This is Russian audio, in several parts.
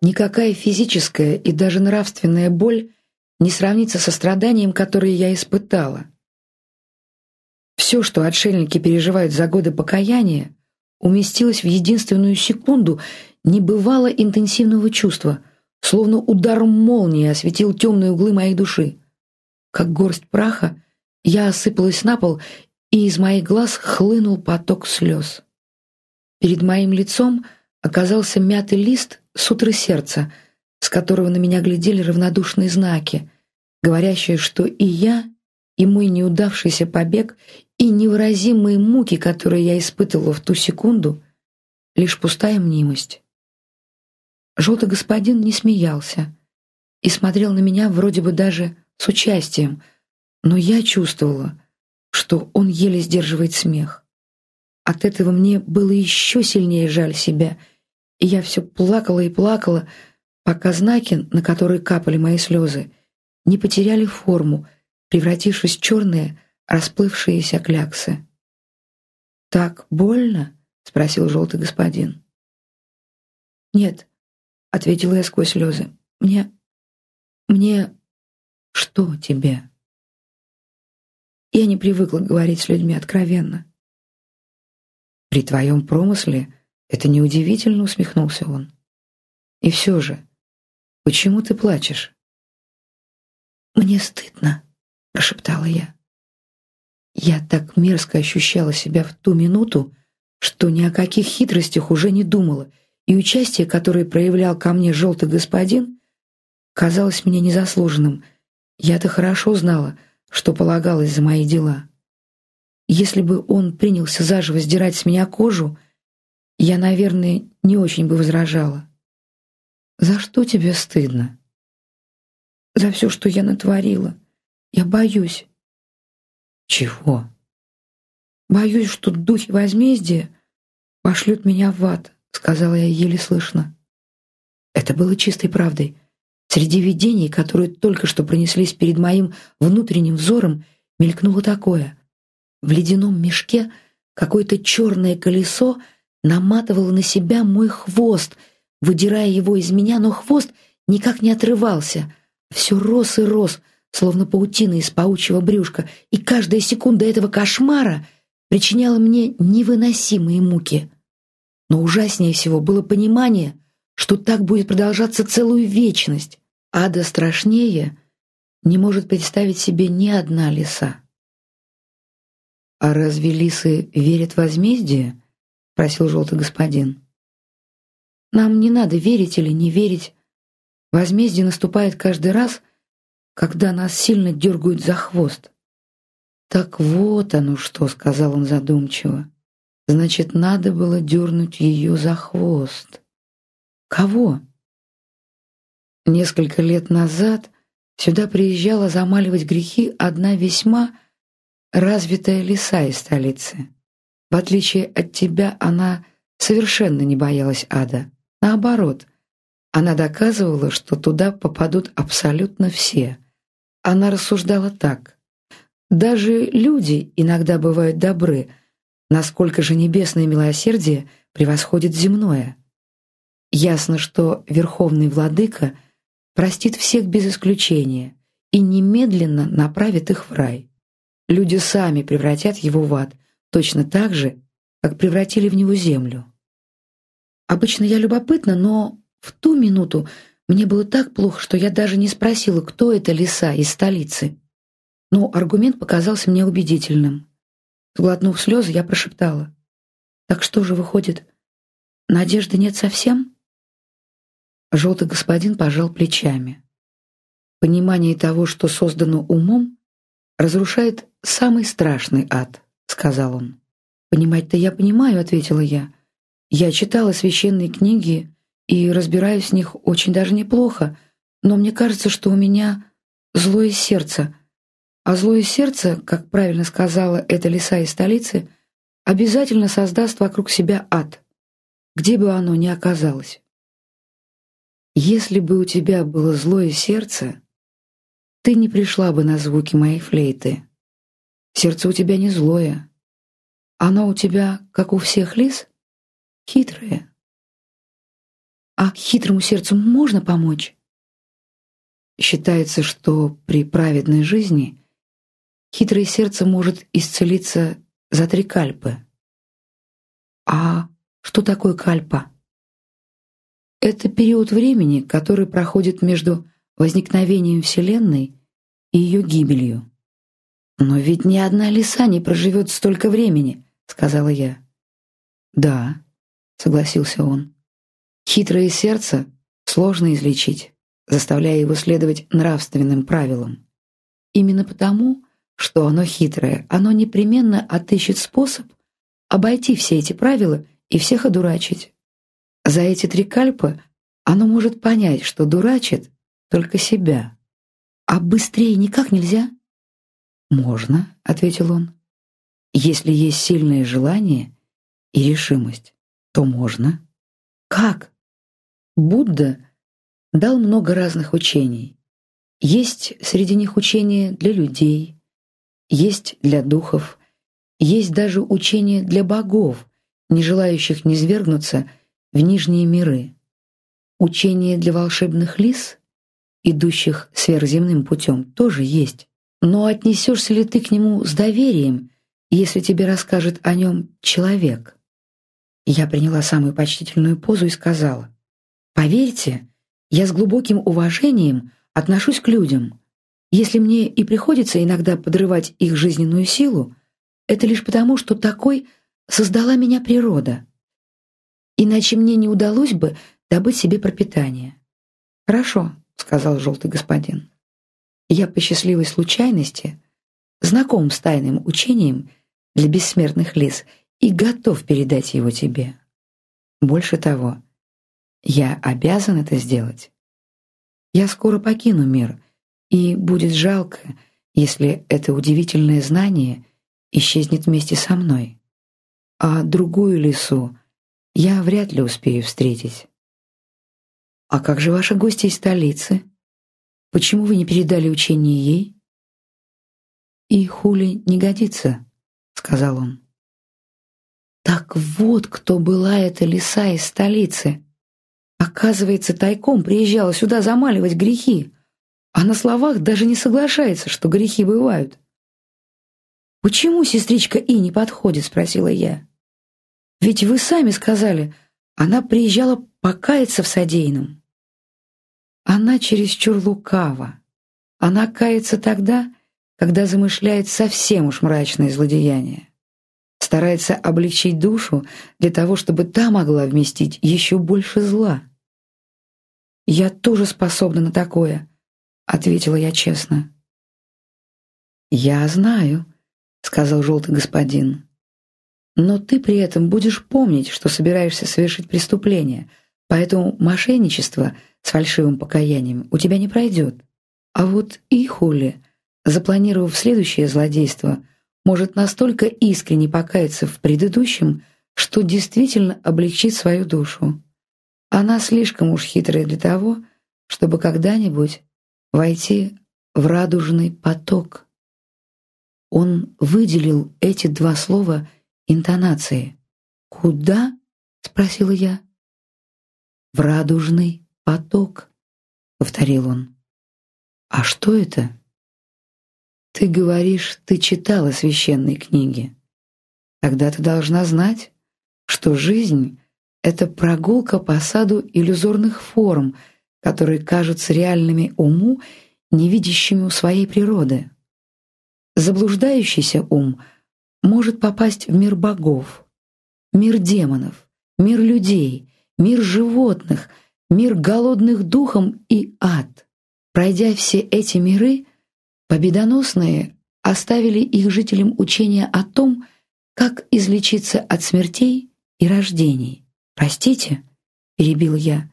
Никакая физическая и даже нравственная боль не сравнится со страданием, которое я испытала. Все, что отшельники переживают за годы покаяния, уместилось в единственную секунду небывало интенсивного чувства, словно ударом молнии осветил темные углы моей души. Как горсть праха, я осыпалась на пол, и из моих глаз хлынул поток слез. Перед моим лицом оказался мятый лист с утры сердца, с которого на меня глядели равнодушные знаки, говорящие, что и я, и мой неудавшийся побег, и невыразимые муки, которые я испытывала в ту секунду, лишь пустая мнимость. Желтый господин не смеялся и смотрел на меня вроде бы даже с участием, но я чувствовала, что он еле сдерживает смех. От этого мне было еще сильнее жаль себя, и я все плакала и плакала, пока знаки, на которые капали мои слезы, не потеряли форму, превратившись в черные, расплывшиеся кляксы. «Так больно?» — спросил желтый господин. «Нет», — ответила я сквозь слезы. «Мне... мне... что тебе?» Я не привыкла говорить с людьми откровенно. «При твоем промысле это неудивительно», — усмехнулся он. «И все же, почему ты плачешь?» «Мне стыдно», — прошептала я. Я так мерзко ощущала себя в ту минуту, что ни о каких хитростях уже не думала, и участие, которое проявлял ко мне желтый господин, казалось мне незаслуженным. Я-то хорошо знала, что полагалось за мои дела. Если бы он принялся заживо сдирать с меня кожу, я, наверное, не очень бы возражала. «За что тебе стыдно?» «За все, что я натворила. Я боюсь. Чего? Боюсь, что духи возмездия пошлют меня в ад, сказала я еле слышно. Это было чистой правдой. Среди видений, которые только что пронеслись перед моим внутренним взором, мелькнуло такое. В ледяном мешке какое-то черное колесо наматывало на себя мой хвост, выдирая его из меня, но хвост никак не отрывался. Все рос и рос, словно паутина из паучьего брюшка, и каждая секунда этого кошмара причиняла мне невыносимые муки. Но ужаснее всего было понимание, что так будет продолжаться целую вечность. Ада страшнее не может представить себе ни одна лиса. «А разве лисы верят в возмездие?» — просил желтый господин. «Нам не надо верить или не верить. Возмездие наступает каждый раз, когда нас сильно дергают за хвост. «Так вот оно что», — сказал он задумчиво. «Значит, надо было дернуть ее за хвост». «Кого?» Несколько лет назад сюда приезжала замаливать грехи одна весьма развитая лиса из столицы. В отличие от тебя, она совершенно не боялась ада. Наоборот, она доказывала, что туда попадут абсолютно все. Она рассуждала так. Даже люди иногда бывают добры, насколько же небесное милосердие превосходит земное. Ясно, что Верховный Владыка простит всех без исключения и немедленно направит их в рай. Люди сами превратят его в ад, точно так же, как превратили в него землю. Обычно я любопытна, но в ту минуту мне было так плохо, что я даже не спросила, кто эта лиса из столицы. Но аргумент показался мне убедительным. Сглотнув слезы, я прошептала. «Так что же выходит, надежды нет совсем?» Желтый господин пожал плечами. «Понимание того, что создано умом, разрушает самый страшный ад», — сказал он. «Понимать-то я понимаю», — ответила я. «Я читала священные книги и разбираюсь в них очень даже неплохо, но мне кажется, что у меня злое сердце. А злое сердце, как правильно сказала эта лиса из столицы, обязательно создаст вокруг себя ад, где бы оно ни оказалось. Если бы у тебя было злое сердце, ты не пришла бы на звуки моей флейты. Сердце у тебя не злое. Оно у тебя, как у всех лис, хитрое. А хитрому сердцу можно помочь? Считается, что при праведной жизни хитрое сердце может исцелиться за три кальпы. А что такое кальпа? Это период времени, который проходит между возникновением Вселенной и ее гибелью. «Но ведь ни одна лиса не проживет столько времени», — сказала я. «Да», — согласился он. «Хитрое сердце сложно излечить, заставляя его следовать нравственным правилам. Именно потому, что оно хитрое, оно непременно отыщет способ обойти все эти правила и всех одурачить. За эти три кальпы оно может понять, что дурачит только себя. А быстрее никак нельзя? «Можно», — ответил он. «Если есть сильное желание и решимость, то можно». «Как?» Будда дал много разных учений. Есть среди них учения для людей, есть для духов, есть даже учения для богов, не желающих низвергнуться в нижние миры. Учение для волшебных лис, идущих сверхземным путем, тоже есть. Но отнесешься ли ты к нему с доверием, если тебе расскажет о нем человек? Я приняла самую почтительную позу и сказала, «Поверьте, я с глубоким уважением отношусь к людям. Если мне и приходится иногда подрывать их жизненную силу, это лишь потому, что такой создала меня природа. Иначе мне не удалось бы добыть себе пропитание». «Хорошо», — сказал желтый господин. Я по счастливой случайности знаком с тайным учением для бессмертных лис и готов передать его тебе. Больше того, я обязан это сделать. Я скоро покину мир, и будет жалко, если это удивительное знание исчезнет вместе со мной. А другую лису я вряд ли успею встретить. А как же ваши гости из столицы? Почему вы не передали учение ей? И хули не годится, сказал он. Так вот, кто была эта лиса из столицы. Оказывается, тайком приезжала сюда замаливать грехи, а на словах даже не соглашается, что грехи бывают. «Почему сестричка И не подходит?» — спросила я. «Ведь вы сами сказали, она приезжала покаяться в содеянном». Она чересчур лукава. Она кается тогда, когда замышляет совсем уж мрачное злодеяние. Старается облегчить душу для того, чтобы та могла вместить еще больше зла. «Я тоже способна на такое», — ответила я честно. «Я знаю», — сказал желтый господин. «Но ты при этом будешь помнить, что собираешься совершить преступление, поэтому мошенничество — с фальшивым покаянием у тебя не пройдет. А вот Ихули, запланировав следующее злодейство, может настолько искренне покаяться в предыдущем, что действительно облегчит свою душу. Она слишком уж хитрая для того, чтобы когда-нибудь войти в радужный поток. Он выделил эти два слова интонации. «Куда?» — спросила я. «В радужный «Поток», — повторил он. «А что это?» «Ты говоришь, ты читала священные книги. Тогда ты должна знать, что жизнь — это прогулка по саду иллюзорных форм, которые кажутся реальными уму, не видящему своей природы. Заблуждающийся ум может попасть в мир богов, мир демонов, мир людей, мир животных — мир голодных духом и ад. Пройдя все эти миры, победоносные оставили их жителям учение о том, как излечиться от смертей и рождений. «Простите», — перебил я,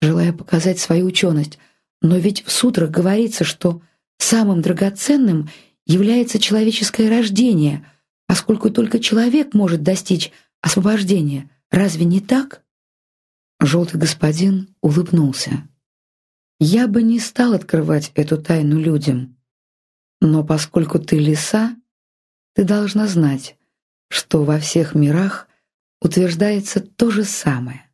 желая показать свою ученость, «но ведь в сутрах говорится, что самым драгоценным является человеческое рождение, поскольку только человек может достичь освобождения. Разве не так?» Желтый господин улыбнулся. «Я бы не стал открывать эту тайну людям, но поскольку ты лиса, ты должна знать, что во всех мирах утверждается то же самое.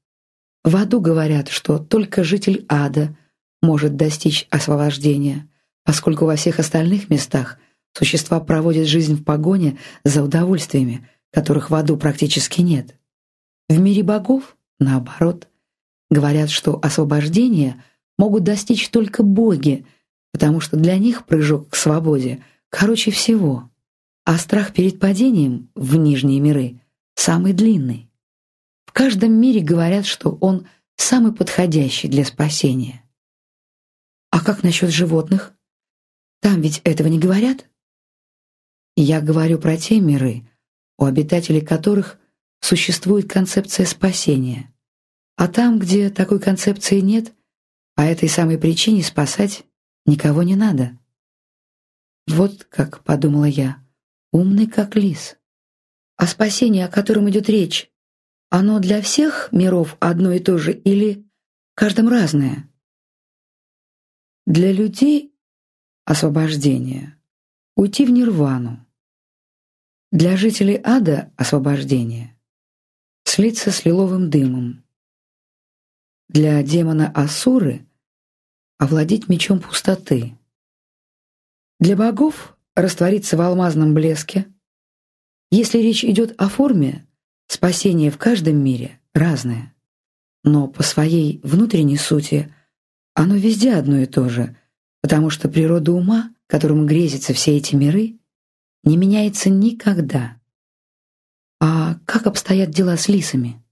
В аду говорят, что только житель ада может достичь освобождения, поскольку во всех остальных местах существа проводят жизнь в погоне за удовольствиями, которых в аду практически нет. В мире богов, наоборот, говорят, что освобождения могут достичь только боги, потому что для них прыжок к свободе короче всего, а страх перед падением в нижние миры самый длинный. В каждом мире говорят, что он самый подходящий для спасения. А как насчет животных? Там ведь этого не говорят? Я говорю про те миры, у обитателей которых существует концепция спасения. А там, где такой концепции нет, по этой самой причине спасать никого не надо. Вот как, подумала я, умный как лис. А спасение, о котором идет речь, оно для всех миров одно и то же или каждом разное? Для людей освобождение — уйти в нирвану. Для жителей ада освобождение — слиться с лиловым дымом. Для демона Асуры — овладеть мечом пустоты. Для богов — раствориться в алмазном блеске. Если речь идет о форме, спасение в каждом мире разное. Но по своей внутренней сути оно везде одно и то же, потому что природа ума, которому грезятся все эти миры, не меняется никогда. А как обстоят дела с лисами?